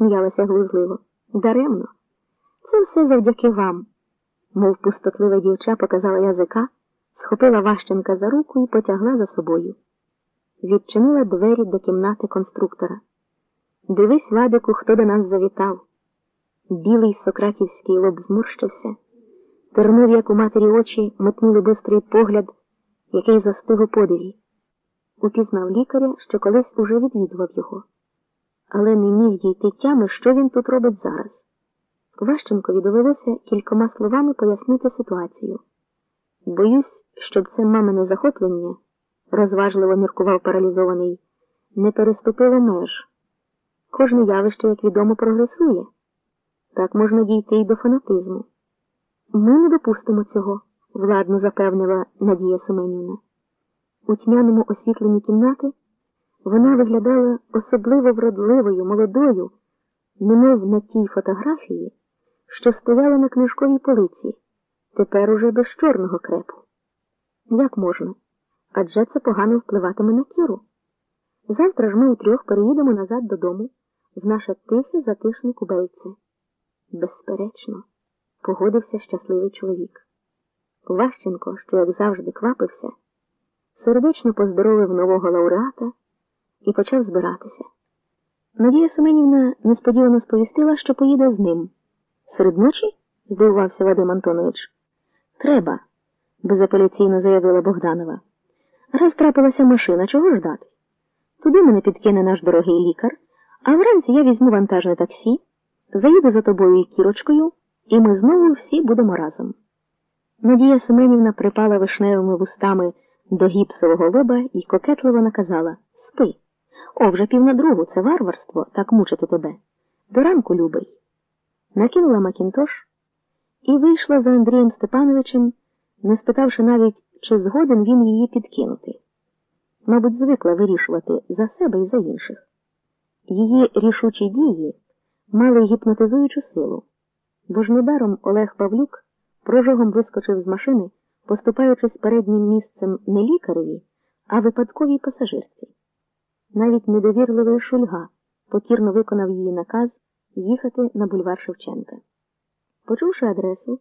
засміялася глузливо. Даремно. Це все завдяки вам. Мов пустотлива дівча показала язика, схопила Ващенка за руку і потягла за собою. Відчинила двері до кімнати конструктора. Дивись, Вадику, хто до нас завітав. Білий сократівський лоб зморщився, тернув, як у матері очі, метнули бистрий погляд, який застиг у подиві. Упізнав лікаря, що колись уже відвідував його, але не міг дійти тями, що він тут робить зараз. Ващенкові довелося кількома словами пояснити ситуацію. Боюсь, щоб це мамине захоплення, розважливо міркував паралізований, не переступило меж. Кожне явище, як відомо, прогресує. Так можна дійти й до фанатизму. Ми не допустимо цього, владно запевнила Надія Семенівна. У тьмяному освітленні кімнати вона виглядала особливо вродливою, молодою, немов на тій фотографії, що стояла на книжковій полиці, тепер уже без чорного крепу. Як можна? Адже це погано впливатиме на кіру. Завтра ж ми утрьох переїдемо назад додому, в наше тихе затишне кубельце. Безперечно, погодився щасливий чоловік. Ващенко, що, як завжди, квапився, сердечно поздоровив нового лауреата і почав збиратися. Надія Семенівна несподівано сповістила, що поїде з ним. Серед ночі? здивувався Вадим Антонович. Треба, безапеляційно заявила Богданова. Раз трапилася машина, чого ждати? Туди мене підкине наш дорогий лікар, а вранці я візьму вантажне таксі, заїду за тобою і кірочкою, і ми знову всі будемо разом. Надія Семенівна припала вишневими вустами до гіпсового лоба і кокетливо наказала Спи. О, вже пів на другу, це варварство так мучити тебе. До ранку, любий. Накинула Макінтош і вийшла за Андрієм Степановичем, не спитавши навіть, чи згоден він її підкинути. Мабуть, звикла вирішувати за себе і за інших. Її рішучі дії мали гіпнотизуючу силу, бо ж недаром Олег Павлюк прожогом вискочив з машини, поступаючись переднім місцем не лікареві, а випадковій пасажирці. Навіть недовірливий шульга покірно виконав її наказ їхати на бульвар Шевченка. Почувши адресу,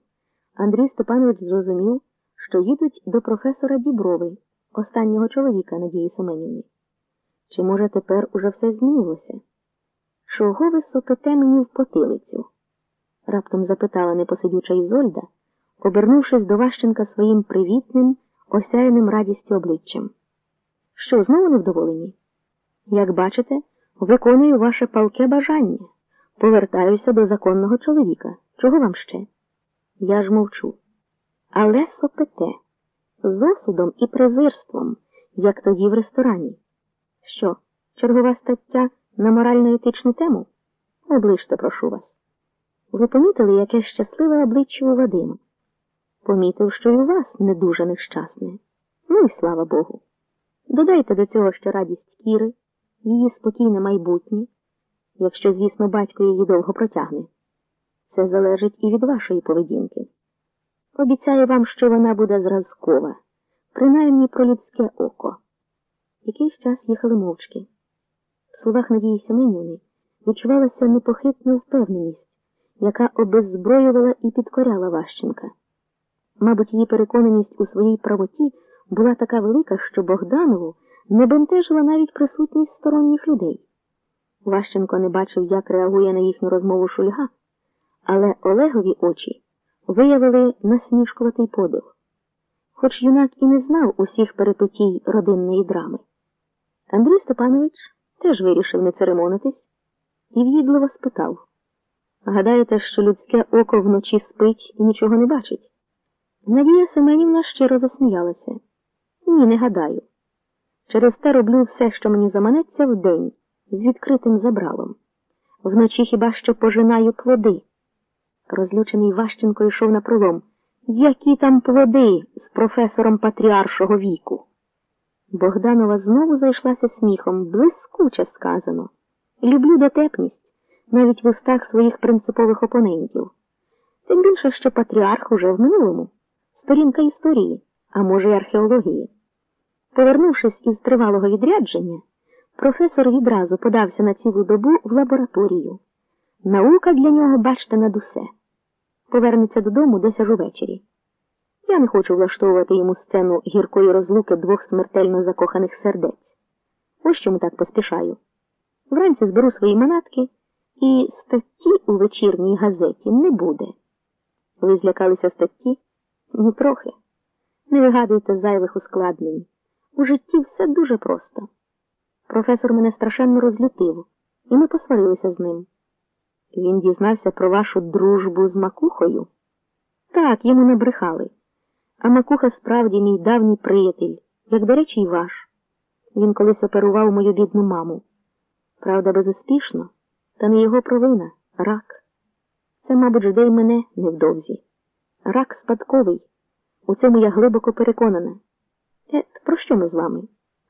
Андрій Степанович зрозумів, що їдуть до професора Діброви, останнього чоловіка Надії Семенівни. Чи, може, тепер уже все змінилося? Чого ви сопите мені в потилицю? раптом запитала непосидюча Ізольда, обернувшись до Ващенка своїм привітним, осяяним радістю обличчям. Що, знову невдоволені? Як бачите, виконую ваше палке бажання. Повертаюся до законного чоловіка. Чого вам ще? Я ж мовчу. Але сопите з осудом і презирством, як тоді в ресторані. Що, чергова стаття на морально-етичну тему? Оближте, прошу вас. Ви помітили, яке щасливе обличчя у Вадима? Помітив, що й у вас не дуже нещасне. Ну і слава Богу. Додайте до цього ще радість Кіри, її спокійне майбутнє, якщо, звісно, батько її довго протягне. Це залежить і від вашої поведінки. Обіцяю вам, що вона буде зразкова, принаймні про людське око. Якийсь час їхали мовчки. В словах Надії Семенівни відчувалася непохитна впевненість, яка обеззброювала і підкоряла Ващенка. Мабуть, її переконаність у своїй правоті була така велика, що Богданову не бентежила навіть присутність сторонніх людей. Ващенко не бачив, як реагує на їхню розмову шульга, але Олегові очі виявили насмішкуватий подив, хоч юнак і не знав усіх перипетій родинної драми. Андрій Степанович теж вирішив не церемонитись і в'їдливо спитав Гадаєте, що людське око вночі спить і нічого не бачить? Надія Семенівна щиро засміялася. Ні, не гадаю. Через те роблю все, що мені заманеться вдень, з відкритим забралом. Вночі хіба що пожинаю плоди. Розлючений Ващенко йшов на пролом. Які там плоди з професором патріаршого віку? Богданова знову зайшлася сміхом, блискуче сказано. Люблю дотепність навіть в устах своїх принципових опонентів. Тим більше, що патріарх уже в минулому, сторінка історії, а може й археології. Повернувшись із тривалого відрядження, професор відразу подався на цілу добу в лабораторію, Наука для нього, бачте, над усе. Повернеться додому десь аж увечері. Я не хочу влаштовувати йому сцену гіркої розлуки двох смертельно закоханих сердець. Ось чому так поспішаю. Вранці зберу свої манатки, і статті у вечірній газеті не буде. Ви злякалися статті? Ні трохи. Не вигадуйте зайвих ускладнень. У житті все дуже просто. Професор мене страшенно розлютив, і ми посварилися з ним. Він дізнався про вашу дружбу з макухою? Так, йому не брехали. А макуха справді мій давній приятель, як, до речі, й ваш. Він колись оперував мою бідну маму. Правда, безуспішно, та не його провина рак. Це, мабуть, жде мене невдовзі. Рак спадковий. У цьому я глибоко переконана. Ет, про що ми з вами?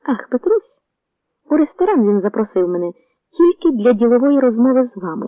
Ах, Петрусь. У ресторан він запросив мене тільки для ділової розмови з вами.